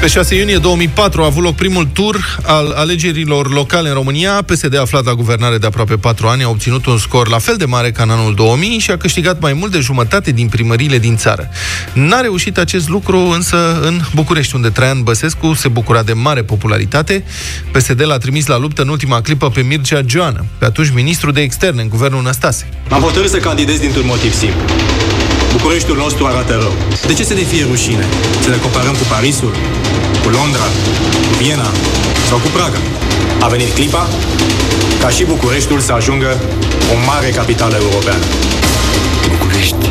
Pe 6 iunie 2004 a avut loc primul tur al alegerilor locale în România. PSD a aflat la guvernare de aproape 4 ani, a obținut un scor la fel de mare ca în anul 2000 și a câștigat mai mult de jumătate din primările din țară. N-a reușit acest lucru însă în București, unde Traian Băsescu se bucura de mare popularitate. PSD l-a trimis la luptă în ultima clipă pe Mircea Joană, pe atunci ministru de externe în guvernul Năstase. Am hotărât să candidez dintr-un motiv simplu. Bucureștiul nostru arată rău. De ce să ne fie rușine? Să ne comparăm cu Parisul, cu Londra, cu Viena sau cu Praga? A venit clipa ca și Bucureștiul să ajungă o mare capitală europeană. București,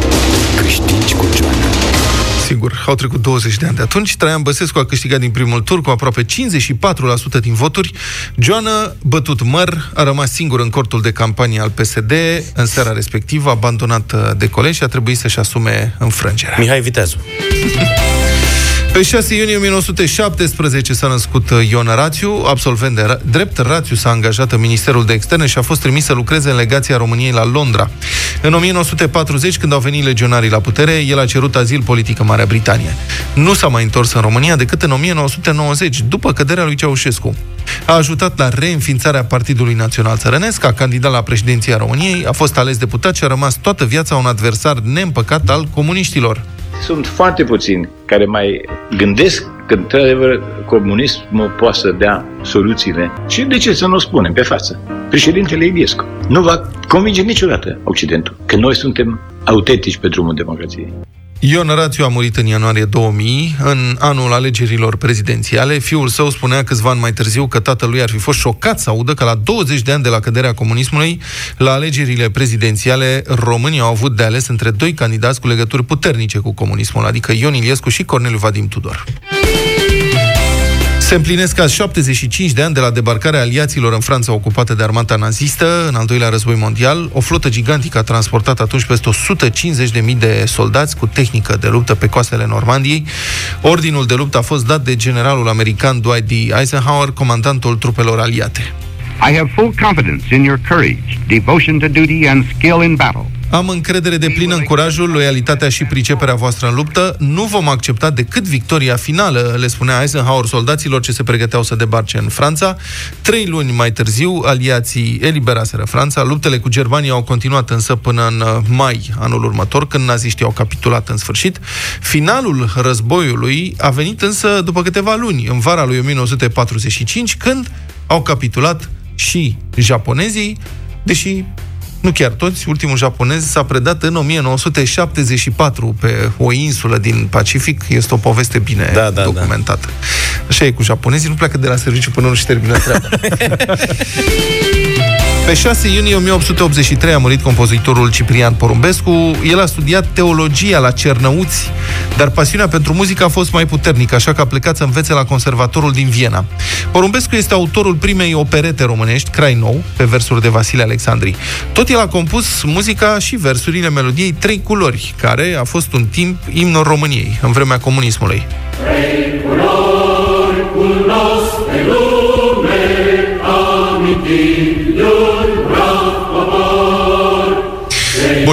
câștigi cu Joana. Sigur, au trecut 20 de ani de atunci. Traian Băsescu a câștigat din primul tur cu aproape 54% din voturi. Joana, bătut măr, a rămas singur în cortul de campanie al PSD. În seara respectivă, abandonat de colegi și a trebuit să-și asume înfrângerea. Mihai Viteazu. Pe 6 iunie 1917 s-a născut uh, Ion Rațiu, absolvent de ra- drept. Rațiu s-a angajat în Ministerul de Externe și a fost trimis să lucreze în legația României la Londra. În 1940, când au venit legionarii la putere, el a cerut azil politic în Marea Britanie. Nu s-a mai întors în România decât în 1990, după căderea lui Ceaușescu. A ajutat la reînființarea Partidului Național Țărănesc, a candidat la președinția României, a fost ales deputat și a rămas toată viața un adversar neîmpăcat al comuniștilor. Sunt foarte puțini care mai gândesc că, într-adevăr, comunismul poate să dea soluțiile. Și de ce să nu spunem pe față? Președintele Iliescu nu va convinge niciodată Occidentul că noi suntem autentici pe drumul democrației. Ion Rațiu a murit în ianuarie 2000, în anul alegerilor prezidențiale. Fiul său spunea câțiva ani mai târziu că tatălui ar fi fost șocat să audă că la 20 de ani de la căderea comunismului, la alegerile prezidențiale, românii au avut de ales între doi candidați cu legături puternice cu comunismul, adică Ion Iliescu și Corneliu Vadim Tudor. Se împlinesc azi 75 de ani de la debarcarea aliaților în Franța ocupată de armata nazistă în al doilea război mondial. O flotă gigantică a transportat atunci peste 150.000 de soldați cu tehnică de luptă pe coastele Normandiei. Ordinul de luptă a fost dat de generalul american Dwight D. Eisenhower, comandantul trupelor aliate. I have full confidence in your courage, devotion to duty, and skill in battle. Am încredere de plină în curajul, loialitatea și priceperea voastră în luptă. Nu vom accepta decât victoria finală, le spunea Eisenhower soldaților ce se pregăteau să debarce în Franța. Trei luni mai târziu, aliații eliberaseră Franța. Luptele cu Germania au continuat însă până în uh, mai anul următor, când naziștii au capitulat în sfârșit. Finalul războiului a venit însă după câteva luni, în vara lui 1945, când au capitulat și japonezii, deși nu chiar toți, ultimul japonez s-a predat în 1974 pe o insulă din Pacific. Este o poveste bine Da, da, documentată. Așa e cu japonezii, nu pleacă de la serviciu până nu și termină treaba. Pe 6 iunie 1883 a murit compozitorul Ciprian Porumbescu. El a studiat teologia la Cernăuți, dar pasiunea pentru muzică a fost mai puternică, așa că a plecat să învețe la conservatorul din Viena. Porumbescu este autorul primei operete românești, Crai Nou, pe versuri de Vasile Alexandri. Tot el a compus muzica și versurile melodiei Trei Culori, care a fost un timp imnul României, în vremea comunismului. Bun,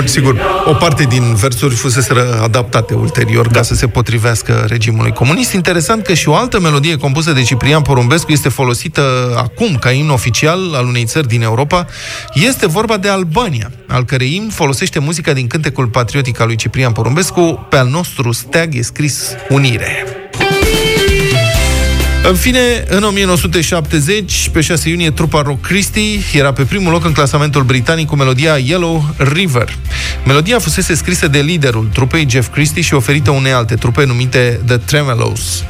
sigur, o parte din versuri fusese adaptate ulterior ca să se potrivească regimului comunist. Interesant că și o altă melodie compusă de Ciprian Porumbescu este folosită acum ca imn oficial al unei țări din Europa. Este vorba de Albania, al cărei imn folosește muzica din cântecul patriotic al lui Ciprian Porumbescu. Pe al nostru steag e scris Unire. În fine, în 1970, pe 6 iunie, trupa Rock Christie era pe primul loc în clasamentul britanic cu melodia Yellow River. Melodia fusese scrisă de liderul trupei, Jeff Christie, și oferită unei alte trupe numite The Tremelos.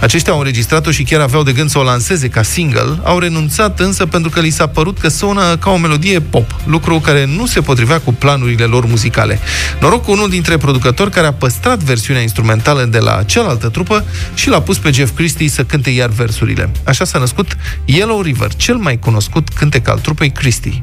Aceștia au înregistrat-o și chiar aveau de gând să o lanseze ca single, au renunțat însă pentru că li s-a părut că sună ca o melodie pop, lucru care nu se potrivea cu planurile lor muzicale. Noroc cu unul dintre producători care a păstrat versiunea instrumentală de la cealaltă trupă și l-a pus pe Jeff Christie să cânte iar versurile. Așa s-a născut Yellow River, cel mai cunoscut cântec al trupei Christie.